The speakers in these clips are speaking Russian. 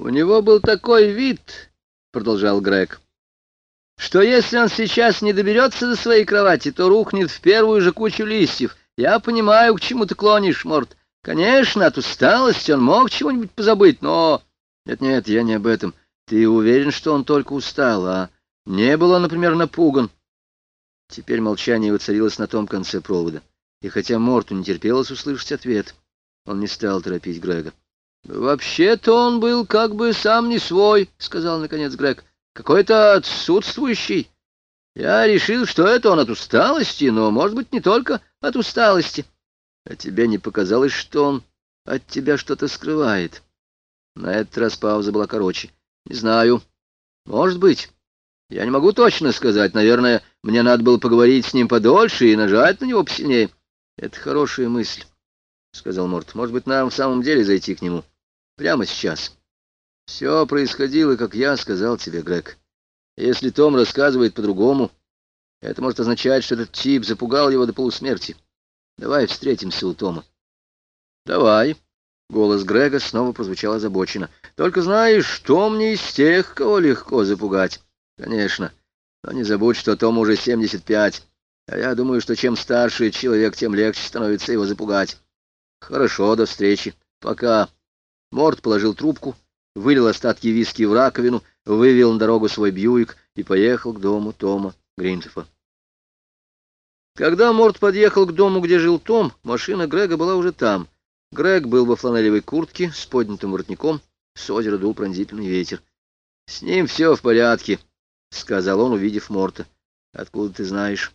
У него был такой вид, — продолжал Грег, — что если он сейчас не доберется до своей кровати, то рухнет в первую же кучу листьев. Я понимаю, к чему ты клонишь, Морт. Конечно, от усталости он мог чего-нибудь позабыть, но... Нет-нет, я не об этом. Ты уверен, что он только устал, а не был он, например, напуган? Теперь молчание воцарилось на том конце провода. И хотя Морту не терпелось услышать ответ, он не стал торопить Грега. «Вообще-то он был как бы сам не свой», — сказал наконец Грег. «Какой-то отсутствующий. Я решил, что это он от усталости, но, может быть, не только от усталости. А тебе не показалось, что он от тебя что-то скрывает?» На этот раз пауза была короче. «Не знаю. Может быть. Я не могу точно сказать. Наверное, мне надо было поговорить с ним подольше и нажать на него посильнее». «Это хорошая мысль», — сказал Морт. «Может быть, нам в самом деле зайти к нему?» Прямо сейчас. Все происходило, как я сказал тебе, Грег. Если Том рассказывает по-другому, это может означать, что этот тип запугал его до полусмерти. Давай встретимся у Тома. Давай. Голос Грега снова прозвучал озабоченно. Только знаешь, Том не из тех, кого легко запугать. Конечно. Но не забудь, что Том уже 75. А я думаю, что чем старше человек, тем легче становится его запугать. Хорошо, до встречи. Пока. Морд положил трубку, вылил остатки виски в раковину, вывел на дорогу свой Бьюик и поехал к дому Тома Гринтефа. Когда Морд подъехал к дому, где жил Том, машина Грега была уже там. Грег был во фланелевой куртке с поднятым воротником, с озера дул пронзительный ветер. — С ним все в порядке, — сказал он, увидев Морта. — Откуда ты знаешь?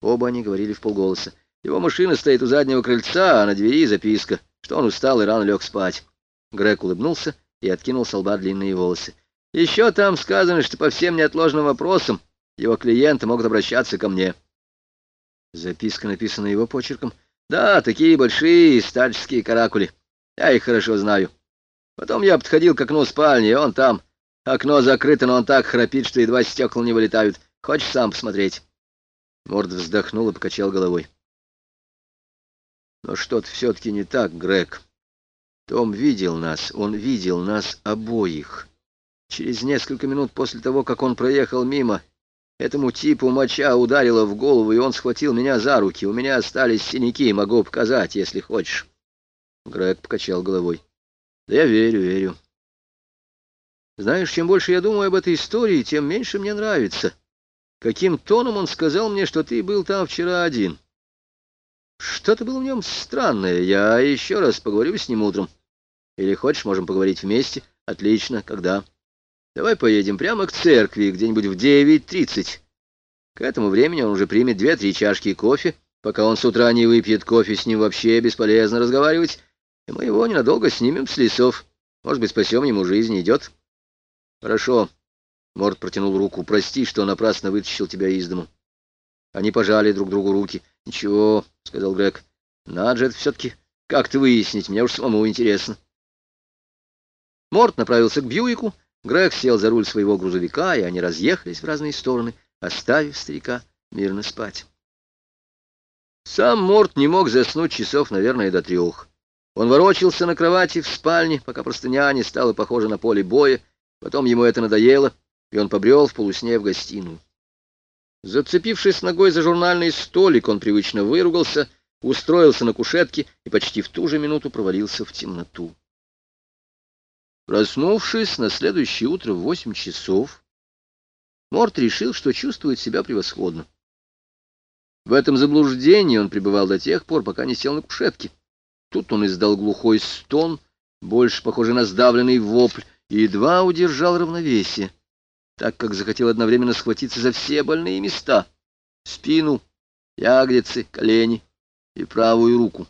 Оба они говорили в полголоса. Его машина стоит у заднего крыльца, а на двери записка, что он устал и рано лег спать. Грег улыбнулся и откинул с лба длинные волосы. «Еще там сказано, что по всем неотложным вопросам его клиенты могут обращаться ко мне». Записка написана его почерком. «Да, такие большие стальческие каракули. Я их хорошо знаю. Потом я подходил к окну спальни, и он там. Окно закрыто, но он так храпит, что едва стекла не вылетают. Хочешь сам посмотреть?» Морд вздохнул и покачал головой. «Но что-то все-таки не так, Грег». Том видел нас, он видел нас обоих. Через несколько минут после того, как он проехал мимо, этому типу моча ударила в голову, и он схватил меня за руки. У меня остались синяки, могу показать, если хочешь. Грег покачал головой. Да я верю, верю. Знаешь, чем больше я думаю об этой истории, тем меньше мне нравится. Каким тоном он сказал мне, что ты был там вчера один. Что-то было в нем странное. Я еще раз поговорю с ним утром. Или хочешь, можем поговорить вместе? Отлично. Когда? Давай поедем прямо к церкви, где-нибудь в девять тридцать. К этому времени он уже примет две-три чашки кофе. Пока он с утра не выпьет кофе, с ним вообще бесполезно разговаривать. И мы его ненадолго снимем с лесов. Может быть, спасем ему жизнь. Идет? Хорошо. Морд протянул руку. Прости, что напрасно вытащил тебя из дому. Они пожали друг другу руки. Ничего, — сказал Грег. Надо же это все-таки как-то выяснить. Мне уж самому интересно. Морт направился к Бьюику, Грег сел за руль своего грузовика, и они разъехались в разные стороны, оставив старика мирно спать. Сам Морт не мог заснуть часов, наверное, до трех. Он ворочался на кровати в спальне, пока простыня не стала похожа на поле боя, потом ему это надоело, и он побрел в полусне в гостиную. Зацепившись ногой за журнальный столик, он привычно выругался, устроился на кушетке и почти в ту же минуту провалился в темноту. Проснувшись на следующее утро в восемь часов, Морт решил, что чувствует себя превосходно. В этом заблуждении он пребывал до тех пор, пока не сел на кушетке. Тут он издал глухой стон, больше похожий на сдавленный вопль, и едва удержал равновесие, так как захотел одновременно схватиться за все больные места — спину, ягодицы, колени и правую руку.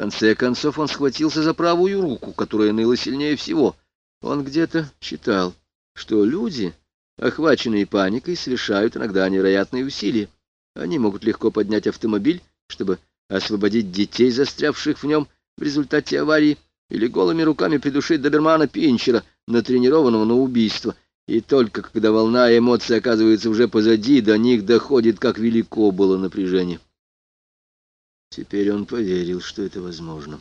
Конце концов он схватился за правую руку, которая ныла сильнее всего. Он где-то читал, что люди, охваченные паникой, совершают иногда невероятные усилия. Они могут легко поднять автомобиль, чтобы освободить детей, застрявших в нем в результате аварии, или голыми руками придушить добермана Пинчера, натренированного на убийство. И только когда волна эмоций оказывается уже позади, до них доходит, как велико было напряжение. Теперь он поверил, что это возможно.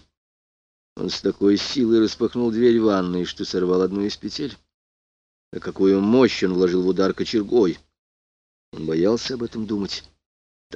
Он с такой силой распахнул дверь ванной, что сорвал одну из петель. А какую мощь он вложил в удар кочергой! Он боялся об этом думать.